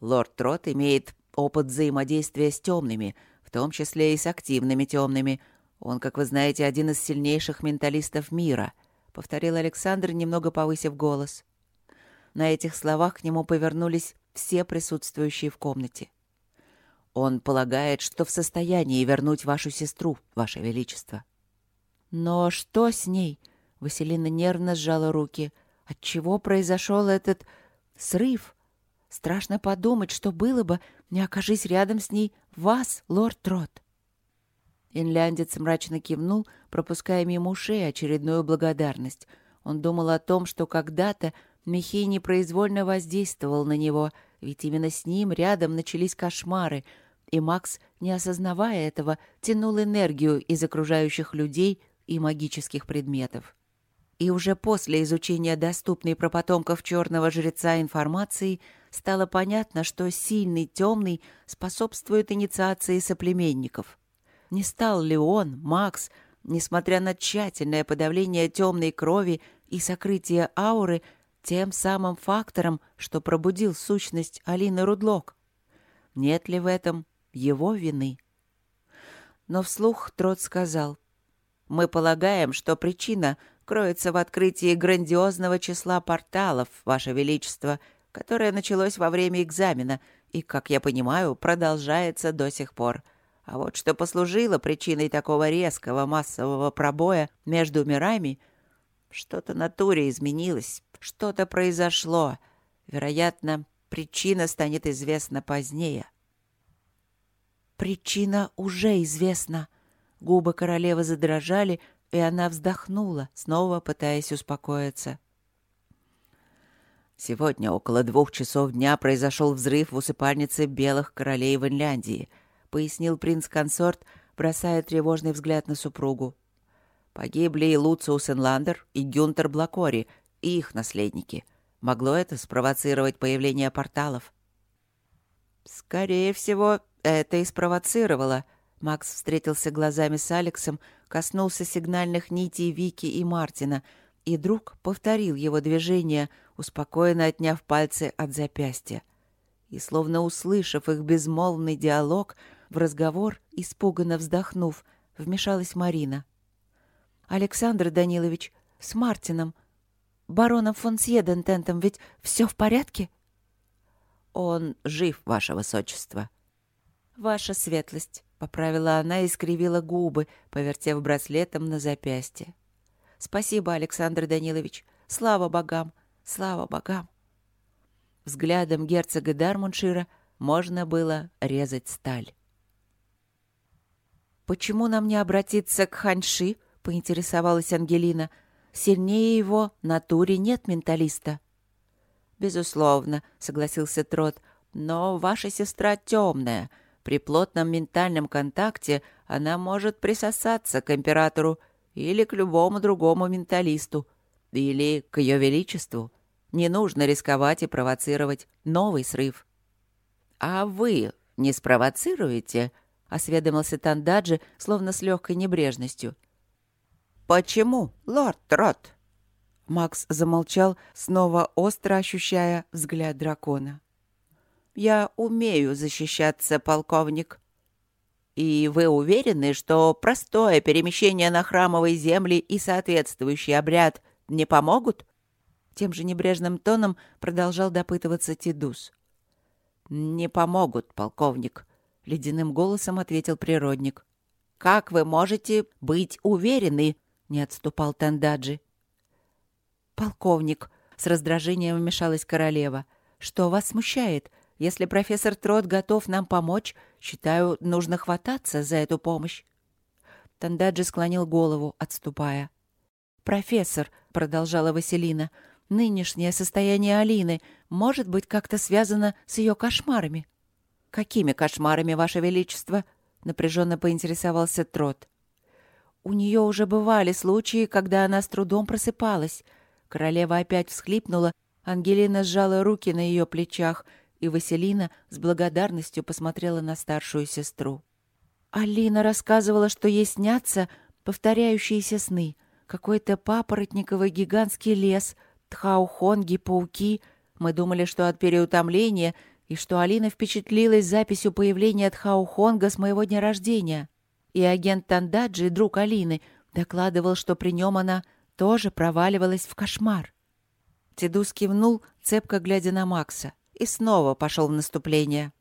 Лорд Трот имеет опыт взаимодействия с темными, в том числе и с активными темными. Он, как вы знаете, один из сильнейших менталистов мира», — повторил Александр, немного повысив голос. На этих словах к нему повернулись все присутствующие в комнате. «Он полагает, что в состоянии вернуть вашу сестру, ваше величество». «Но что с ней?» — Василина нервно сжала руки. «Отчего произошел этот срыв?» Страшно подумать, что было бы, не окажись рядом с ней вас, лорд Трот. Инляндец мрачно кивнул, пропуская мимо ушей очередную благодарность. Он думал о том, что когда-то Михей непроизвольно воздействовал на него, ведь именно с ним рядом начались кошмары, и Макс, не осознавая этого, тянул энергию из окружающих людей и магических предметов. И уже после изучения доступной про потомков черного жреца информации стало понятно, что сильный темный способствует инициации соплеменников. Не стал ли он, Макс, несмотря на тщательное подавление темной крови и сокрытие ауры, тем самым фактором, что пробудил сущность Алины Рудлок? Нет ли в этом его вины? Но вслух Трот сказал, «Мы полагаем, что причина — кроется в открытии грандиозного числа порталов, Ваше Величество, которое началось во время экзамена и, как я понимаю, продолжается до сих пор. А вот что послужило причиной такого резкого массового пробоя между мирами, что-то натуре изменилось, что-то произошло. Вероятно, причина станет известна позднее. Причина уже известна. Губы королевы задрожали, и она вздохнула, снова пытаясь успокоиться. Сегодня около двух часов дня произошел взрыв в усыпальнице белых королей в Инляндии, пояснил принц-консорт, бросая тревожный взгляд на супругу. Погибли и Луциус Инландер, и Гюнтер Блакори, и их наследники. Могло это спровоцировать появление порталов? Скорее всего, это и спровоцировало. Макс встретился глазами с Алексом, коснулся сигнальных нитей Вики и Мартина, и друг повторил его движение, успокоенно отняв пальцы от запястья. И, словно услышав их безмолвный диалог, в разговор, испуганно вздохнув, вмешалась Марина. «Александр Данилович, с Мартином, бароном фон Сьедентентом, ведь все в порядке?» «Он жив, ваше высочество». «Ваша светлость». — поправила она и скривила губы, повертев браслетом на запястье. «Спасибо, Александр Данилович. Слава богам! Слава богам!» Взглядом герцога Дармуншира можно было резать сталь. «Почему нам не обратиться к Ханьши?» — поинтересовалась Ангелина. «Сильнее его натуре нет менталиста». «Безусловно», — согласился Трот, — «но ваша сестра темная». При плотном ментальном контакте она может присосаться к императору или к любому другому менталисту, или к ее величеству. Не нужно рисковать и провоцировать новый срыв. «А вы не спровоцируете?» — осведомился Тандаджи, словно с легкой небрежностью. «Почему, лорд Трот?» Макс замолчал, снова остро ощущая взгляд дракона. Я умею защищаться, полковник. И вы уверены, что простое перемещение на храмовой земли и соответствующий обряд не помогут? Тем же небрежным тоном продолжал допытываться Тидус. «Не помогут, полковник», — ледяным голосом ответил природник. «Как вы можете быть уверены?» — не отступал Тандаджи. «Полковник», — с раздражением вмешалась королева, — «что вас смущает? Если профессор Трот готов нам помочь, считаю, нужно хвататься за эту помощь. Тандаджи склонил голову, отступая. «Профессор», — продолжала Василина, — «нынешнее состояние Алины может быть как-то связано с ее кошмарами». «Какими кошмарами, Ваше Величество?» — напряженно поинтересовался Трот. «У нее уже бывали случаи, когда она с трудом просыпалась». Королева опять всхлипнула, Ангелина сжала руки на ее плечах — и Василина с благодарностью посмотрела на старшую сестру. Алина рассказывала, что ей снятся повторяющиеся сны. Какой-то папоротниковый гигантский лес, тхаухонги, пауки. Мы думали, что от переутомления и что Алина впечатлилась записью появления Тхаухонга с моего дня рождения. И агент Тандаджи, друг Алины, докладывал, что при нем она тоже проваливалась в кошмар. Тедус кивнул, цепко глядя на Макса, и снова пошел в наступление.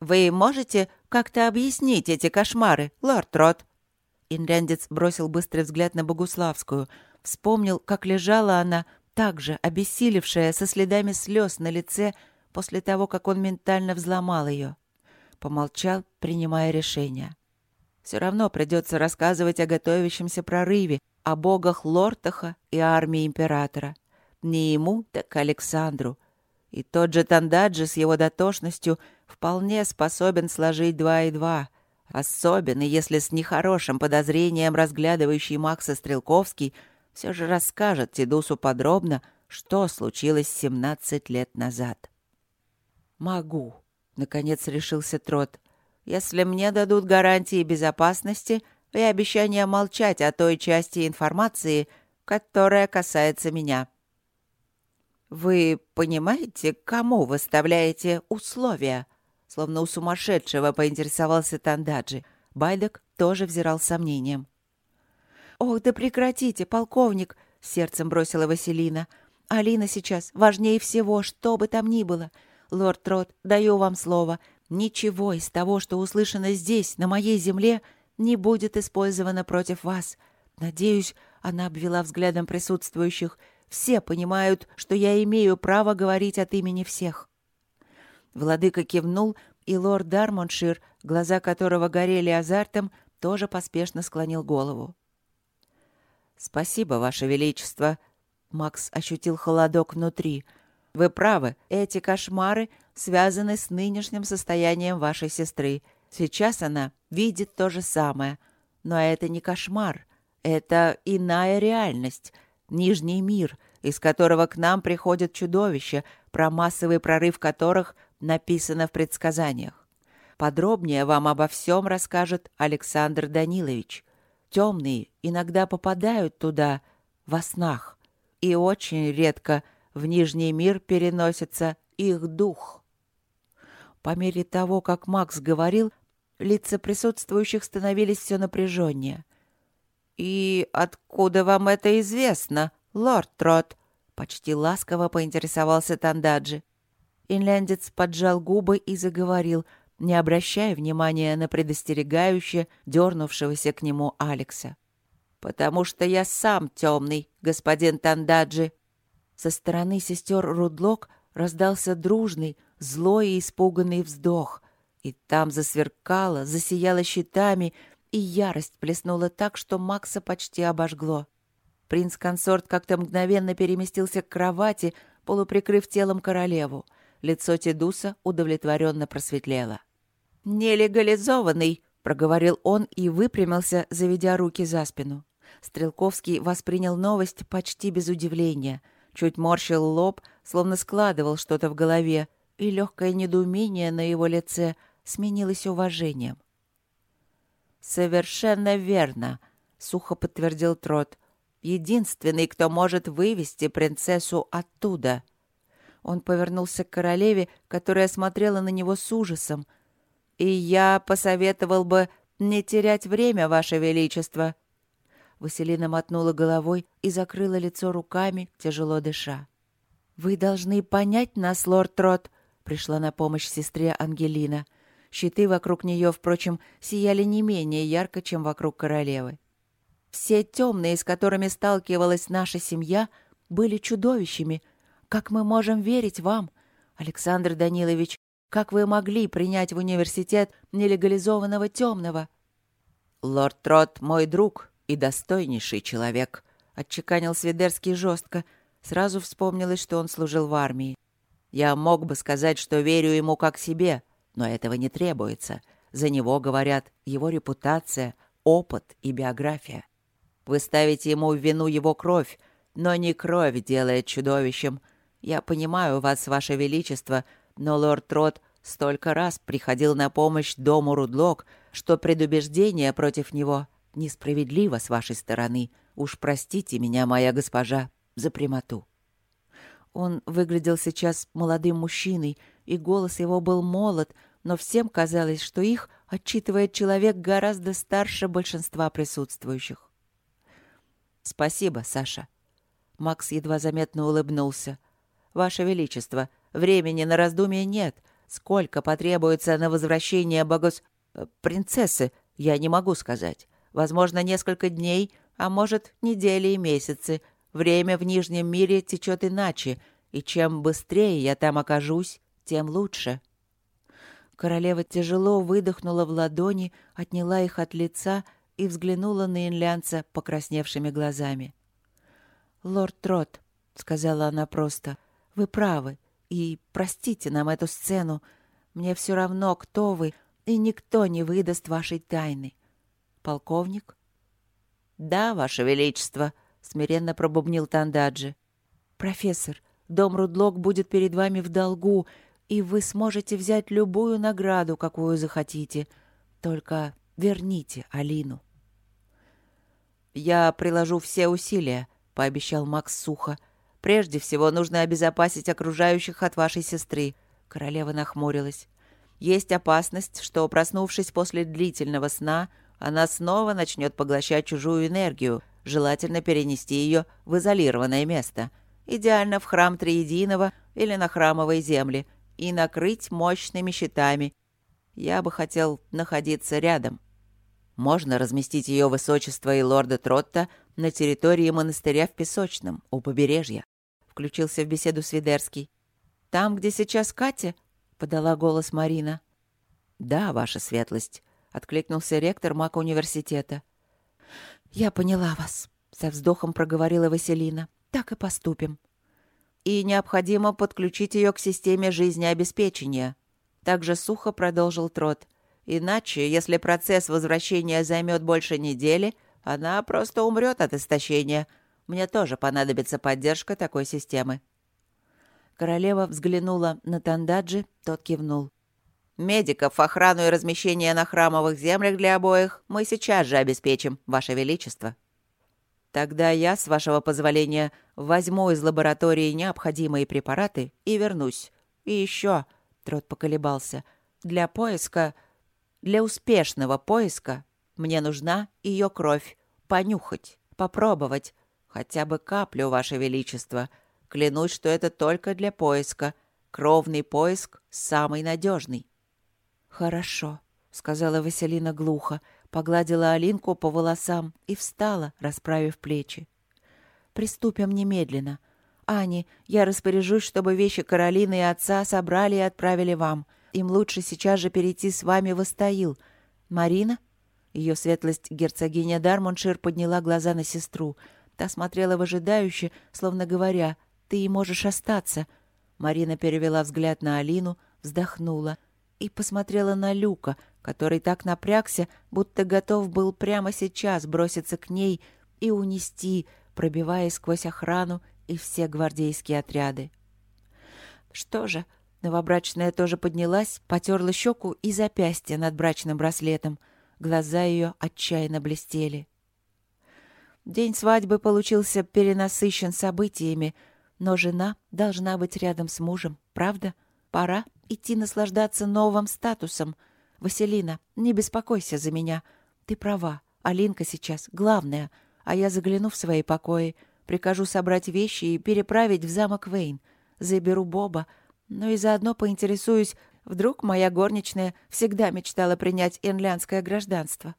«Вы можете как-то объяснить эти кошмары, лорд Рот?» Инляндец бросил быстрый взгляд на Богуславскую, вспомнил, как лежала она, также обессилевшая, со следами слез на лице, после того, как он ментально взломал ее. Помолчал, принимая решение. Все равно придется рассказывать о готовящемся прорыве, о богах Лортаха и армии императора. Не ему, так Александру. И тот же Тандаджи с его дотошностью вполне способен сложить два и два. Особенно, если с нехорошим подозрением разглядывающий Макса Стрелковский все же расскажет Тидусу подробно, что случилось 17 лет назад. «Могу», — наконец решился Трот. «Если мне дадут гарантии безопасности и обещание молчать о той части информации, которая касается меня». «Вы понимаете, кому выставляете условия?» Словно у сумасшедшего поинтересовался Тандаджи. Байдек тоже взирал с сомнением. «Ох, да прекратите, полковник!» — сердцем бросила Василина. «Алина сейчас важнее всего, что бы там ни было. Лорд Трот, даю вам слово. Ничего из того, что услышано здесь, на моей земле, не будет использовано против вас. Надеюсь, она обвела взглядом присутствующих. Все понимают, что я имею право говорить от имени всех. Владыка кивнул, и лорд Дармоншир, глаза которого горели азартом, тоже поспешно склонил голову. «Спасибо, Ваше Величество!» Макс ощутил холодок внутри. «Вы правы, эти кошмары связаны с нынешним состоянием вашей сестры. Сейчас она видит то же самое. Но это не кошмар. Это иная реальность, Нижний мир, из которого к нам приходят чудовища, про массовый прорыв которых написано в предсказаниях. Подробнее вам обо всем расскажет Александр Данилович. Темные иногда попадают туда во снах, и очень редко в Нижний мир переносится их дух. По мере того, как Макс говорил, лица присутствующих становились все напряженнее. «И откуда вам это известно, лорд Трот?» — почти ласково поинтересовался Тандаджи. Инляндец поджал губы и заговорил, не обращая внимания на предостерегающее, дернувшегося к нему Алекса. «Потому что я сам темный, господин Тандаджи». Со стороны сестер Рудлок раздался дружный, злой и испуганный вздох. И там засверкало, засияло щитами, и ярость плеснула так, что Макса почти обожгло. Принц-консорт как-то мгновенно переместился к кровати, полуприкрыв телом королеву. Лицо Тедуса удовлетворенно просветлело. «Нелегализованный!» — проговорил он и выпрямился, заведя руки за спину. Стрелковский воспринял новость почти без удивления. Чуть морщил лоб, словно складывал что-то в голове, и легкое недоумение на его лице сменилось уважением. «Совершенно верно», — сухо подтвердил Трот. «Единственный, кто может вывести принцессу оттуда». Он повернулся к королеве, которая смотрела на него с ужасом. «И я посоветовал бы не терять время, Ваше Величество». Василина мотнула головой и закрыла лицо руками, тяжело дыша. «Вы должны понять нас, лорд Трот», — пришла на помощь сестре Ангелина. Щиты вокруг нее, впрочем, сияли не менее ярко, чем вокруг королевы. Все темные, с которыми сталкивалась наша семья, были чудовищами — как мы можем верить вам, Александр Данилович? Как вы могли принять в университет нелегализованного темного? Лорд Трот мой друг и достойнейший человек, отчеканил Свидерский жестко. Сразу вспомнилось, что он служил в армии. Я мог бы сказать, что верю ему как себе, но этого не требуется. За него говорят его репутация, опыт и биография. Вы ставите ему в вину его кровь, но не кровь делает чудовищем — я понимаю вас, ваше величество, но лорд Трот столько раз приходил на помощь дому Рудлок, что предубеждение против него несправедливо с вашей стороны. Уж простите меня, моя госпожа, за прямоту». Он выглядел сейчас молодым мужчиной, и голос его был молод, но всем казалось, что их отчитывает человек гораздо старше большинства присутствующих. «Спасибо, Саша». Макс едва заметно улыбнулся. «Ваше Величество, времени на раздумье нет. Сколько потребуется на возвращение богос... Принцессы, я не могу сказать. Возможно, несколько дней, а может, недели и месяцы. Время в Нижнем мире течет иначе, и чем быстрее я там окажусь, тем лучше». Королева тяжело выдохнула в ладони, отняла их от лица и взглянула на инлянца покрасневшими глазами. «Лорд Трот», — сказала она просто, — «вы правы, и простите нам эту сцену. Мне все равно, кто вы, и никто не выдаст вашей тайны. Полковник?» «Да, ваше величество», — смиренно пробубнил Тандаджи. «Профессор, дом Рудлок будет перед вами в долгу, и вы сможете взять любую награду, какую захотите. Только верните Алину». «Я приложу все усилия», — пообещал Макс сухо. «Прежде всего нужно обезопасить окружающих от вашей сестры». Королева нахмурилась. «Есть опасность, что, проснувшись после длительного сна, она снова начнет поглощать чужую энергию, желательно перенести ее в изолированное место, идеально в храм Триединого или на храмовой земле, и накрыть мощными щитами. Я бы хотел находиться рядом. Можно разместить ее высочество и лорда Тротта на территории монастыря в Песочном, у побережья. Включился в беседу Свидерский. «Там, где сейчас Катя?» — подала голос Марина. «Да, ваша светлость», — откликнулся ректор Мак университета. «Я поняла вас», — со вздохом проговорила Василина. «Так и поступим». «И необходимо подключить ее к системе жизнеобеспечения», — также сухо продолжил Трот. Иначе, если процесс возвращения займет больше недели, она просто умрет от истощения. Мне тоже понадобится поддержка такой системы». Королева взглянула на Тандаджи, тот кивнул. «Медиков, охрану и размещение на храмовых землях для обоих мы сейчас же обеспечим, Ваше Величество». «Тогда я, с вашего позволения, возьму из лаборатории необходимые препараты и вернусь. И еще...» — Трот поколебался. «Для поиска для успешного поиска мне нужна ее кровь. Понюхать, попробовать. Хотя бы каплю, Ваше Величество. Клянусь, что это только для поиска. Кровный поиск самый надежный. «Хорошо», — сказала Василина глухо, погладила Алинку по волосам и встала, расправив плечи. «Приступим немедленно. Ани, я распоряжусь, чтобы вещи Каролины и отца собрали и отправили вам. Им лучше сейчас же перейти с вами в Астаил. Марина?» Ее светлость герцогиня Дармоншир подняла глаза на сестру. Та смотрела выжидающе, словно говоря, «Ты и можешь остаться». Марина перевела взгляд на Алину, вздохнула и посмотрела на Люка, который так напрягся, будто готов был прямо сейчас броситься к ней и унести, пробиваясь сквозь охрану и все гвардейские отряды. Что же, Новобрачная тоже поднялась, потерла щеку и запястье над брачным браслетом. Глаза ее отчаянно блестели. День свадьбы получился перенасыщен событиями, но жена должна быть рядом с мужем, правда? Пора идти наслаждаться новым статусом. Василина, не беспокойся за меня. Ты права, Алинка сейчас главная, а я загляну в свои покои, прикажу собрать вещи и переправить в замок Вейн. Заберу Боба, но и заодно поинтересуюсь, вдруг моя горничная всегда мечтала принять инлянское гражданство.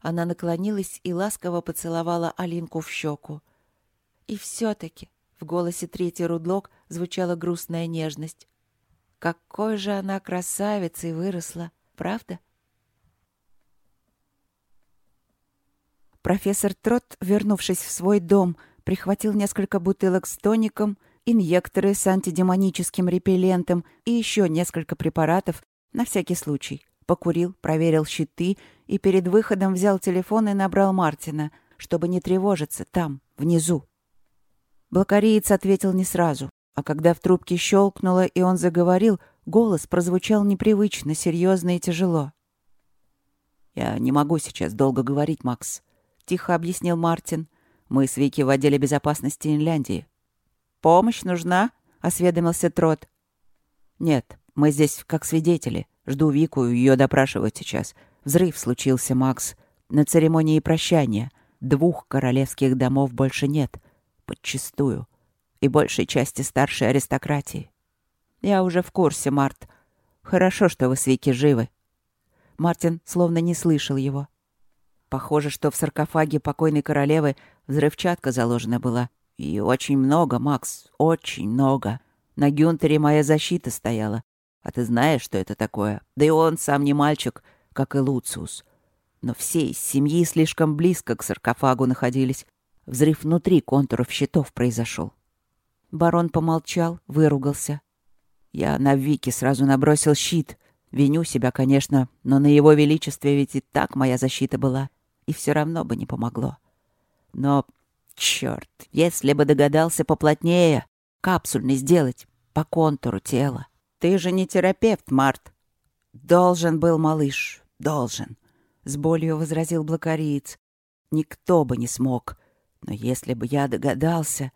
Она наклонилась и ласково поцеловала Алинку в щеку. И все-таки в голосе третий рудлок звучала грустная нежность. Какой же она красавицей выросла, правда? Профессор Трот, вернувшись в свой дом, прихватил несколько бутылок с тоником инъекторы с антидемоническим репеллентом и еще несколько препаратов на всякий случай. Покурил, проверил щиты и перед выходом взял телефон и набрал Мартина, чтобы не тревожиться там, внизу. Блокариец ответил не сразу, а когда в трубке щелкнуло и он заговорил, голос прозвучал непривычно, серьезно и тяжело. «Я не могу сейчас долго говорить, Макс», — тихо объяснил Мартин. «Мы с Вики в отделе безопасности Инляндии. «Помощь нужна?» — осведомился Трот. «Нет, мы здесь как свидетели. Жду Вику, ее допрашивать сейчас. Взрыв случился, Макс. На церемонии прощания. Двух королевских домов больше нет. Подчистую. И большей части старшей аристократии. Я уже в курсе, Март. Хорошо, что вы с Вики живы». Мартин словно не слышал его. Похоже, что в саркофаге покойной королевы взрывчатка заложена была. И очень много, Макс, очень много. На Гюнтере моя защита стояла. А ты знаешь, что это такое? Да и он сам не мальчик, как и Луциус. Но все из семьи слишком близко к саркофагу находились. Взрыв внутри контуров щитов произошел. Барон помолчал, выругался. Я на Вики сразу набросил щит. Виню себя, конечно, но на его величестве ведь и так моя защита была и все равно бы не помогло. Но, черт, если бы догадался поплотнее, капсульный сделать, по контуру тела. Ты же не терапевт, Март. Должен был малыш, должен. С болью возразил блокариец. Никто бы не смог. Но если бы я догадался...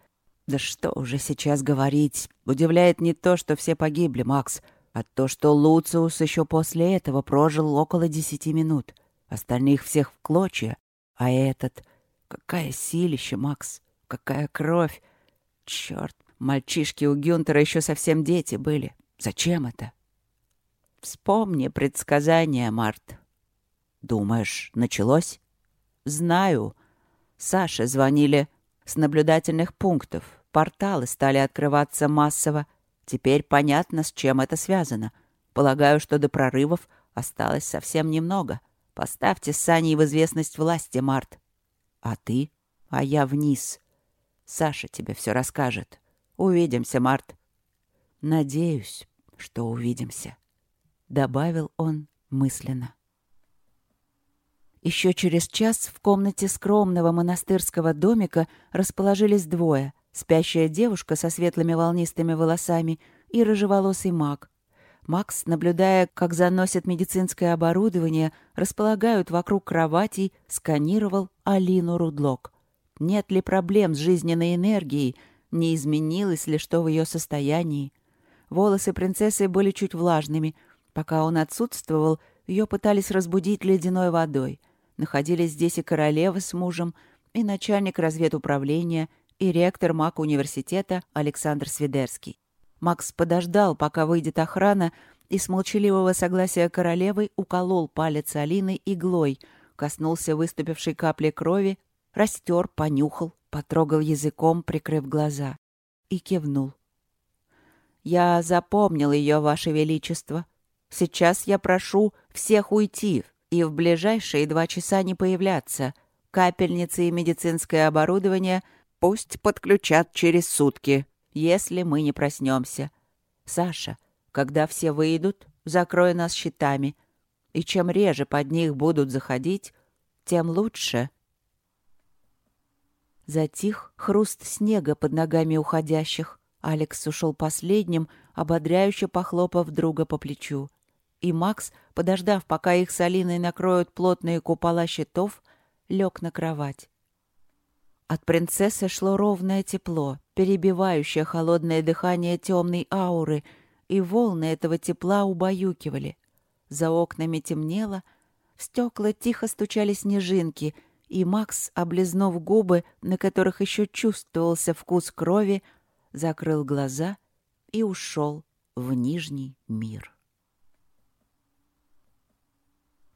Да что уже сейчас говорить? Удивляет не то, что все погибли, Макс, а то, что Луциус еще после этого прожил около десяти минут. Остальных всех в клочья. А этот... Какая силища, Макс! Какая кровь! Черт, мальчишки у Гюнтера еще совсем дети были. Зачем это? Вспомни предсказание, Март. Думаешь, началось? Знаю. Саше звонили с наблюдательных пунктов. Порталы стали открываться массово. Теперь понятно, с чем это связано. Полагаю, что до прорывов осталось совсем немного — Поставьте Сани в известность власти, Март. А ты? А я вниз. Саша тебе все расскажет. Увидимся, Март. Надеюсь, что увидимся, — добавил он мысленно. Еще через час в комнате скромного монастырского домика расположились двое — спящая девушка со светлыми волнистыми волосами и рыжеволосый маг, Макс, наблюдая, как заносят медицинское оборудование, располагают вокруг кроватей, сканировал Алину Рудлок. Нет ли проблем с жизненной энергией, не изменилось ли что в ее состоянии. Волосы принцессы были чуть влажными. Пока он отсутствовал, ее пытались разбудить ледяной водой. Находились здесь и королева с мужем, и начальник разведуправления, и ректор МАК университета Александр Свидерский. Макс подождал, пока выйдет охрана, и с молчаливого согласия королевы уколол палец Алины иглой, коснулся выступившей капли крови, растер, понюхал, потрогал языком, прикрыв глаза, и кивнул. «Я запомнил ее, Ваше Величество. Сейчас я прошу всех уйти и в ближайшие два часа не появляться. Капельницы и медицинское оборудование пусть подключат через сутки если мы не проснемся. Саша, когда все выйдут, закрой нас щитами. И чем реже под них будут заходить, тем лучше. Затих хруст снега под ногами уходящих. Алекс ушел последним, ободряюще похлопав друга по плечу. И Макс, подождав, пока их с Алиной накроют плотные купола щитов, лег на кровать. От принцессы шло ровное тепло, перебивающее холодное дыхание темной ауры, и волны этого тепла убаюкивали. За окнами темнело, в стекла тихо стучали снежинки, и Макс, облизнув губы, на которых еще чувствовался вкус крови, закрыл глаза и ушел в Нижний мир.